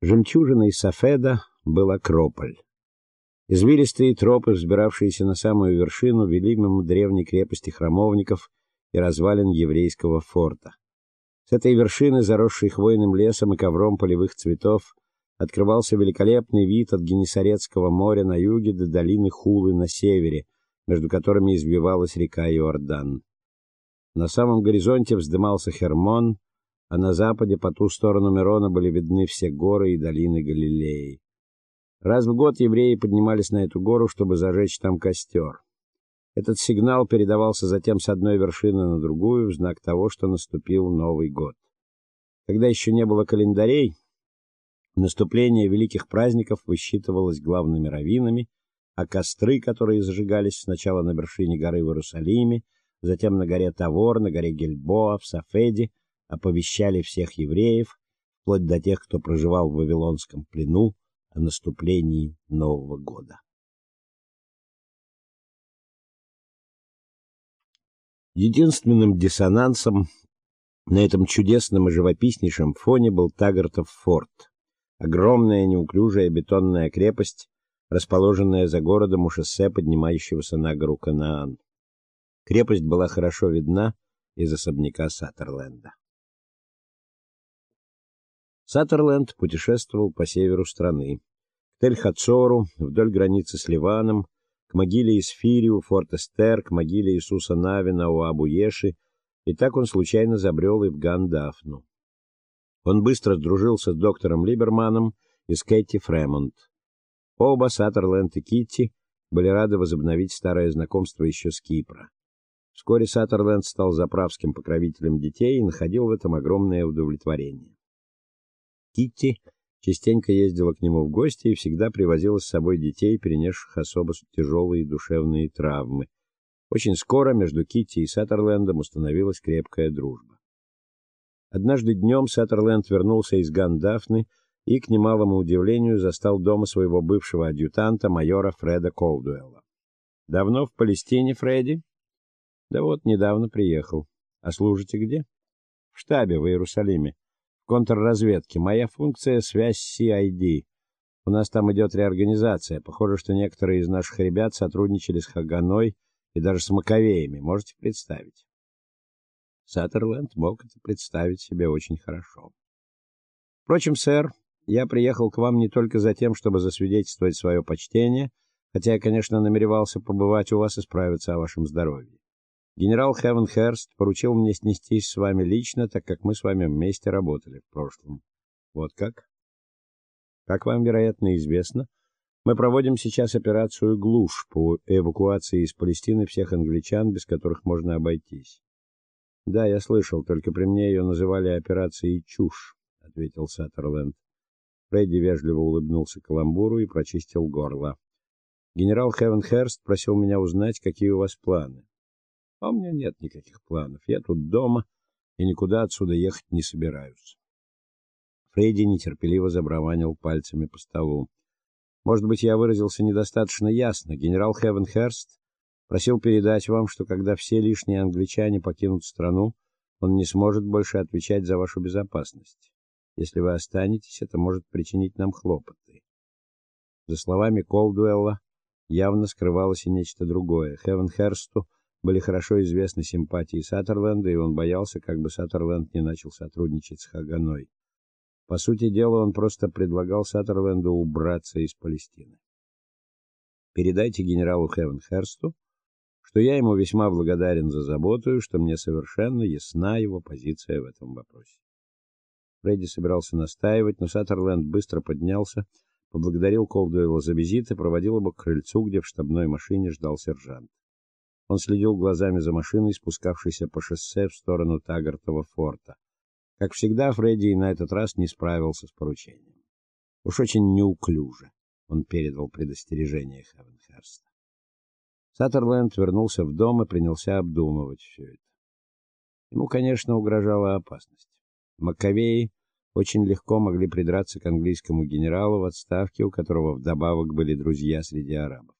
Жемчужиной Сафеда был Акрополь. Извилистые тропы, взбиравшиеся на самую вершину, вели мимо древней крепости храмовников и развалин еврейского форта. С этой вершины, заросшей хвойным лесом и ковром полевых цветов, открывался великолепный вид от Генесарецкого моря на юге до долины Хулы на севере, между которыми извивалась река Иордан. На самом горизонте вздымался Хермон, а на западе по ту сторону Мирона были видны все горы и долины Галилеи. Раз в год евреи поднимались на эту гору, чтобы зажечь там костер. Этот сигнал передавался затем с одной вершины на другую в знак того, что наступил Новый год. Когда еще не было календарей, наступление великих праздников высчитывалось главными раввинами, а костры, которые зажигались сначала на вершине горы в Иерусалиме, затем на горе Тавор, на горе Гельбоа, в Сафеде, оповещали всех евреев, вплоть до тех, кто проживал в вавилонском плену, о наступлении Нового года. Единственным диссонансом на этом чудесном и живописнейшем фоне был Тагартов форт. Огромная неуклюжая бетонная крепость, расположенная за городом у шоссе, поднимающегося на гору Канаан. Крепость была хорошо видна из особняка Саттерленда. Саттерленд путешествовал по северу страны, к Тель-Хацору, вдоль границы с Ливаном, к могиле Исфирию, Форт-Эстер, к могиле Иисуса Навина у Абу-Еши, и так он случайно забрел и в Гандафну. Он быстро сдружился с доктором Либерманом и с Кэти Фремонт. Оба, Саттерленд и Китти, были рады возобновить старое знакомство еще с Кипра. Вскоре Саттерленд стал заправским покровителем детей и находил в этом огромное удовлетворение. Китти частенько ездила к нему в гости и всегда привозила с собой детей, перенесших особо тяжелые душевные травмы. Очень скоро между Китти и Саттерлендом установилась крепкая дружба. Однажды днем Саттерленд вернулся из Гандафны и, к немалому удивлению, застал дома своего бывшего адъютанта, майора Фреда Колдуэлла. «Давно в Палестине, Фредди?» «Да вот, недавно приехал. А служите где?» «В штабе в Иерусалиме контрразведки. Моя функция связь с CID. У нас там идет реорганизация. Похоже, что некоторые из наших ребят сотрудничали с Хаганой и даже с Маковеями. Можете представить? Саттерленд мог это представить себе очень хорошо. Впрочем, сэр, я приехал к вам не только за тем, чтобы засвидетельствовать свое почтение, хотя я, конечно, намеревался побывать у вас и справиться о вашем здоровье. Генерал Хевенхерст поручил мне снестись с вами лично, так как мы с вами вместе работали в прошлом. Вот как? Как вам, вероятно, известно, мы проводим сейчас операцию Глуш по эвакуации из Палестины всех англичан, без которых можно обойтись. Да, я слышал, только при мне ее называли операцией Чушь, ответил Саттерленд. Фредди вежливо улыбнулся каламбуру и прочистил горло. Генерал Хевенхерст просил меня узнать, какие у вас планы. А у меня нет никаких планов. Я тут дома и никуда отсюда ехать не собираюсь. Фредди нетерпеливо забарабанил пальцами по столу. Может быть, я выразился недостаточно ясно. Генерал Хевенхерст просил передать вам, что когда все лишние англичане покинут страну, он не сможет больше отвечать за вашу безопасность. Если вы останетесь, это может причинить нам хлопоты. За словами Колдуэлла явно скрывалось и нечто другое. Хевенхерсту были хорошо известны симпатии Саттерленда, и он боялся, как бы Саттерленд не начал сотрудничать с Хаганой. По сути дела, он просто предлагал Саттерленду убраться из Палестины. Передайте генералу Хевенхерсту, что я ему весьма благодарен за заботу и что мне совершенно ясна его позиция в этом вопросе. Фредди собирался настаивать, но Саттерленд быстро поднялся, поблагодарил Колдуэлла за визит и проводил его к крыльцу, где в штабной машине ждал сержант. Он следил глазами за машиной, спускавшейся по шоссе в сторону Тагартова форта. Как всегда, Фредди на этот раз не справился с поручением. Уж очень неуклюже он передал предостережение Хевенхерста. Саттерленд вернулся в дом и принялся обдумывать все это. Ему, конечно, угрожала опасность. Маковеи очень легко могли придраться к английскому генералу в отставке, у которого вдобавок были друзья среди арабов.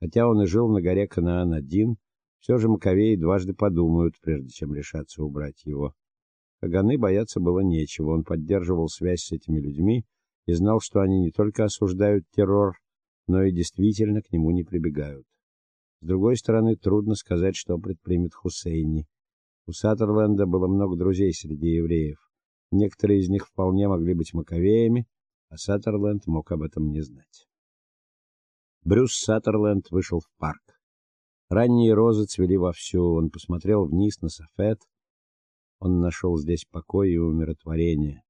Хотя он и жил на горе Канаан один, все же маковеи дважды подумают, прежде чем решаться убрать его. Каганы бояться было нечего, он поддерживал связь с этими людьми и знал, что они не только осуждают террор, но и действительно к нему не прибегают. С другой стороны, трудно сказать, что предпримет Хусейни. У Саттерленда было много друзей среди евреев. Некоторые из них вполне могли быть маковеями, а Саттерленд мог об этом не знать. Брюс Саттерленд вышел в парк. Ранние розы цвели вовсю, он посмотрел вниз на Сафет. Он нашел здесь покой и умиротворение.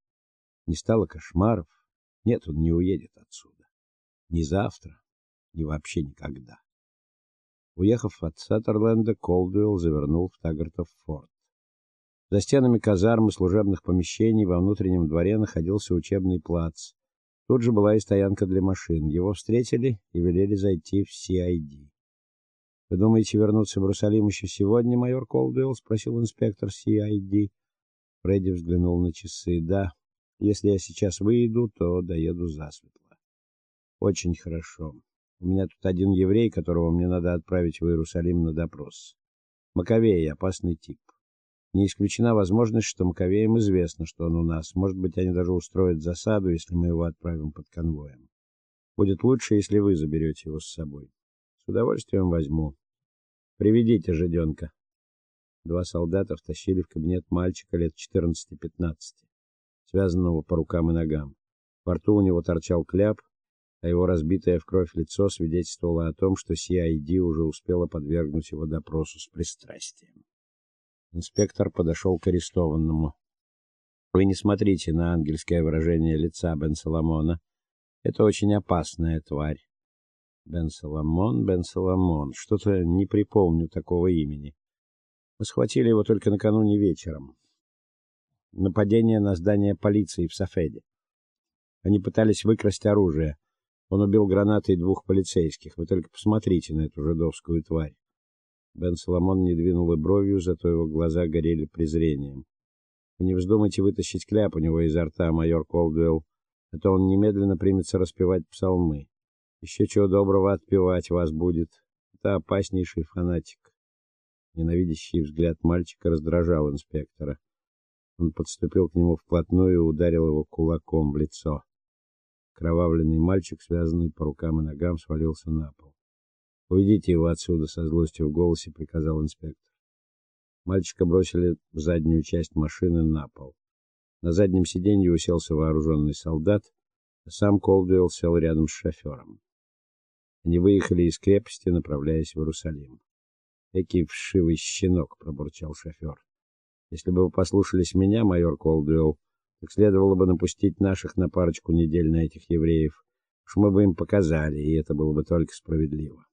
Не стало кошмаров. Нет, он не уедет отсюда. Ни завтра, ни вообще никогда. Уехав от Саттерленда, Колдуэлл завернул в Таггартов форт. За стенами казармы служебных помещений во внутреннем дворе находился учебный плац. Тут же была и стоянка для машин. Его встретили и велели зайти в CID. Вы думаете вернуться в Иерусалим еще сегодня, майор Колдуэлл, спросил инспектор CID. Фредди взглянул на часы. Да, если я сейчас выйду, то доеду засветло. Очень хорошо. У меня тут один еврей, которого мне надо отправить в Иерусалим на допрос. Маковей опасный тип. Не исключена возможность, что Маковеям известно, что он у нас. Может быть, они даже устроят засаду, если мы его отправим под конвоем. Будет лучше, если вы заберете его с собой. С удовольствием возьму. Приведите жиденка. Два солдата втащили в кабинет мальчика лет 14-15, связанного по рукам и ногам. Во рту у него торчал кляп, а его разбитое в кровь лицо свидетельствовало о том, что CID уже успела подвергнуть его допросу с пристрастием. Инспектор подошел к арестованному. Вы не смотрите на ангельское выражение лица Бен Соломона. Это очень опасная тварь. Бен Соломон, Бен Соломон. Что-то не припомню такого имени. Мы схватили его только накануне вечером. Нападение на здание полиции в Сафеде. Они пытались выкрасть оружие. Он убил гранатой двух полицейских. Вы только посмотрите на эту жидовскую тварь. Бен Соломон не двинул и бровью, зато его глаза горели презрением. Не вздумайте вытащить кляп у него изо рта, майор Колдуэлл, а то он немедленно примется распевать псалмы. Еще чего доброго отпевать вас будет. Это опаснейший фанатик. Ненавидящий взгляд мальчика раздражал инспектора. Он подступил к нему вплотную и ударил его кулаком в лицо. Кровавленный мальчик, связанный по рукам и ногам, свалился на пол. Уведите его отсюда, со злостью в голосе приказал инспектор. Мальчика бросили в заднюю часть машины на пол. На заднем сиденье уселся вооруженный солдат, а сам Колдуэлл сел рядом с шофером. Они выехали из крепости, направляясь в Иерусалим. "Экий вшивый щенок", пробурчал шофер. "Если бы вы послушались меня, майор Колдуэлл, так следовало бы напустить наших на парочку недель на этих евреев. Уж мы бы им показали, и это было бы только справедливо".